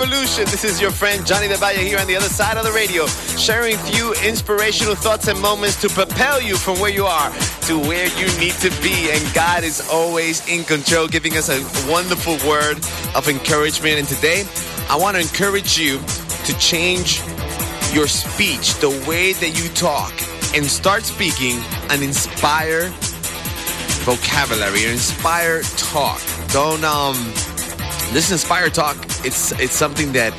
Revolution. This is your friend Johnny De Valle here on the other side of the radio, sharing you inspirational thoughts and moments to propel you from where you are to where you need to be. And God is always in control, giving us a wonderful word of encouragement. And today, I want to encourage you to change your speech, the way that you talk, and start speaking an inspired vocabulary, an inspired talk. Don't um this inspired talk, it's it's something that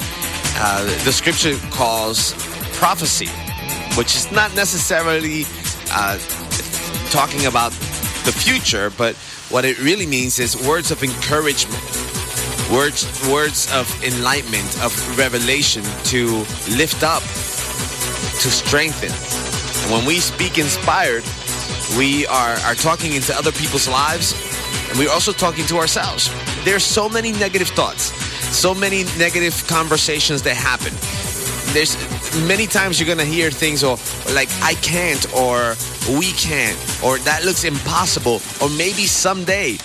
uh, the scripture calls prophecy, which is not necessarily uh, talking about the future, but what it really means is words of encouragement, words words of enlightenment, of revelation to lift up, to strengthen. And when we speak inspired, we are, are talking into other people's lives and we're also talking to ourselves. There's so many negative thoughts, so many negative conversations that happen. There's many times you're gonna hear things or like I can't or we can't or that looks impossible or maybe someday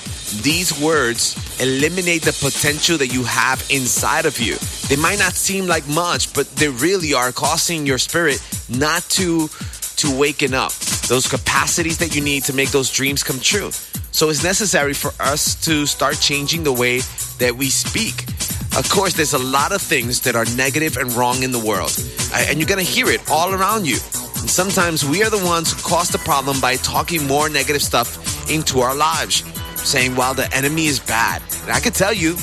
these words eliminate the potential that you have inside of you. They might not seem like much, but they really are causing your spirit not to to waken up. Those capacities that you need to make those dreams come true. So it's necessary for us to start changing the way that we speak. Of course, there's a lot of things that are negative and wrong in the world, and you're gonna hear it all around you. And sometimes we are the ones who cause the problem by talking more negative stuff into our lives, saying, well, the enemy is bad. And I can tell you,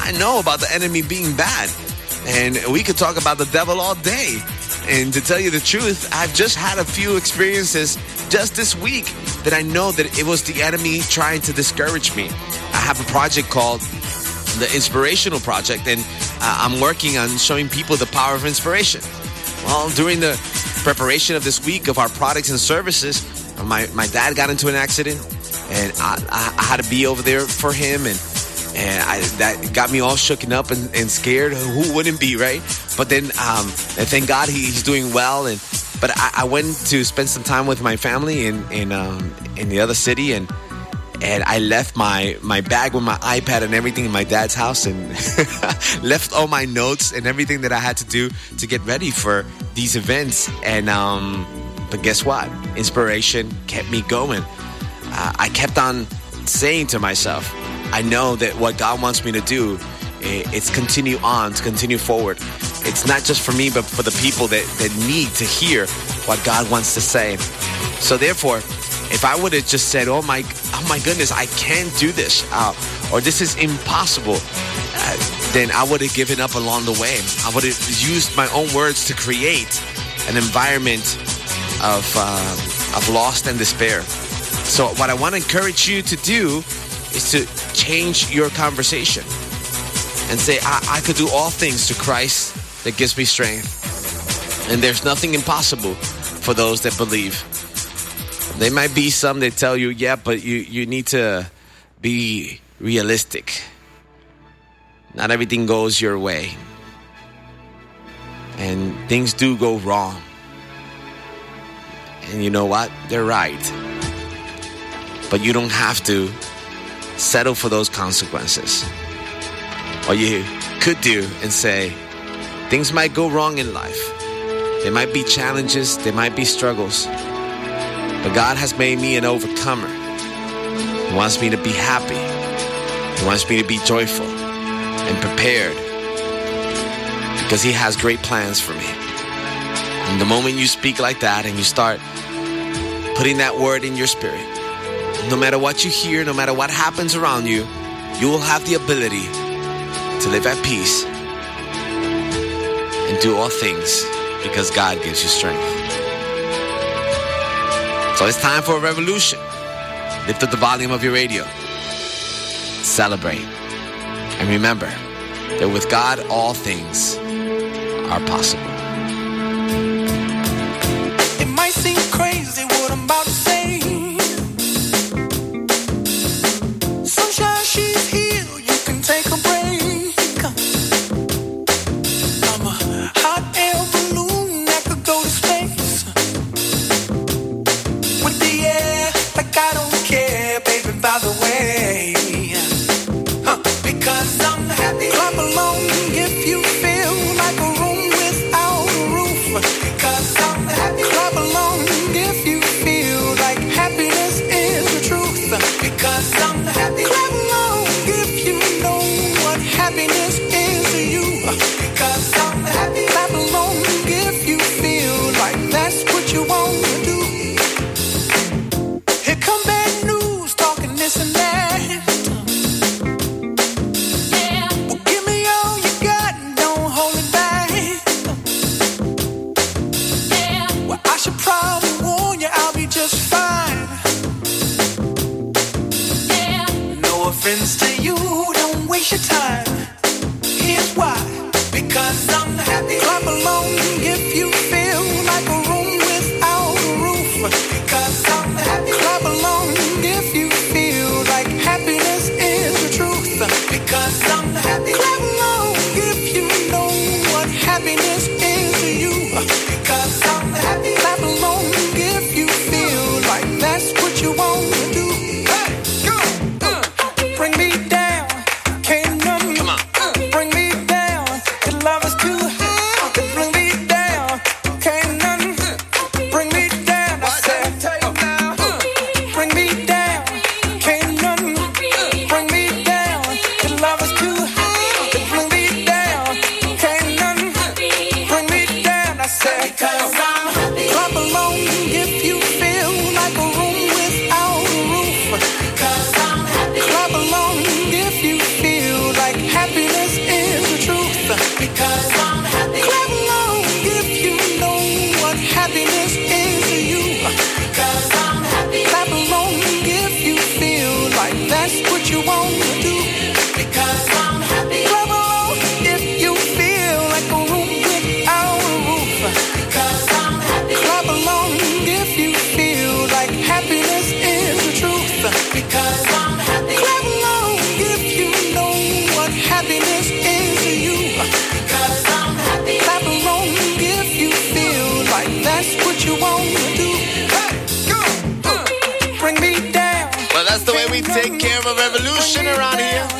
I know about the enemy being bad. And we could talk about the devil all day. And to tell you the truth, I've just had a few experiences just this week that I know that it was the enemy trying to discourage me. I have a project called the Inspirational Project, and uh, I'm working on showing people the power of inspiration. Well, during the preparation of this week of our products and services, my, my dad got into an accident, and I, I, I had to be over there for him, and and I, that got me all shooken up and, and, scared. Who wouldn't be, right? But then, um, and thank God he, he's doing well. And but I, I, went to spend some time with my family in in um, in the other city, and and I left my my bag with my iPad and everything in my dad's house, and left all my notes and everything that I had to do to get ready for these events. And um, but guess what? Inspiration kept me going. Uh, I kept on saying to myself, I know that what God wants me to do, it's continue on, to continue forward. It's not just for me, but for the people that, that need to hear what God wants to say. So therefore, if I would have just said, "Oh my, oh my goodness, I can't do this," uh, or "This is impossible," uh, then I would have given up along the way. I would have used my own words to create an environment of uh, of lost and despair. So what I want to encourage you to do is to change your conversation and say, I, I could do all things to Christ that gives me strength. And there's nothing impossible for those that believe. There might be some that tell you, yeah, but you, you need to be realistic. Not everything goes your way. And things do go wrong. And you know what? They're right. But you don't have to settle for those consequences. What you could do and say, things might go wrong in life. There might be challenges, there might be struggles. But God has made me an overcomer. He wants me to be happy. He wants me to be joyful and prepared because He has great plans for me. And the moment you speak like that and you start putting that word in your spirit, no matter what you hear, no matter what happens around you, you will have the ability to live at peace and do all things because God gives you strength. So it's time for a revolution. Lift up the volume of your radio. Celebrate. And remember that with God, all things are possible. Some happy, happy waste your time. Here's why. Because I'm happy. say. Take care of a revolution around here.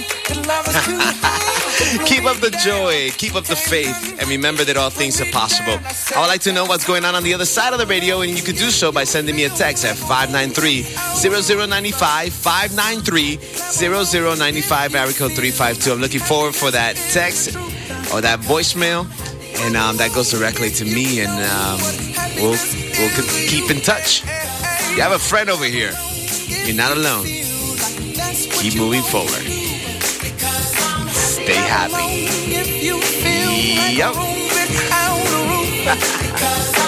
keep up the joy, keep up the faith, and remember that all things are possible. I would like to know what's going on on the other side of the radio, and you can do so by sending me a text at 593 0095 593 0095 area code 352. I'm looking forward for that text or that voicemail, and um, that goes directly to me, and um, we'll, we'll keep in touch. You have a friend over here. You're not alone keep moving forward. Stay happy. Yep.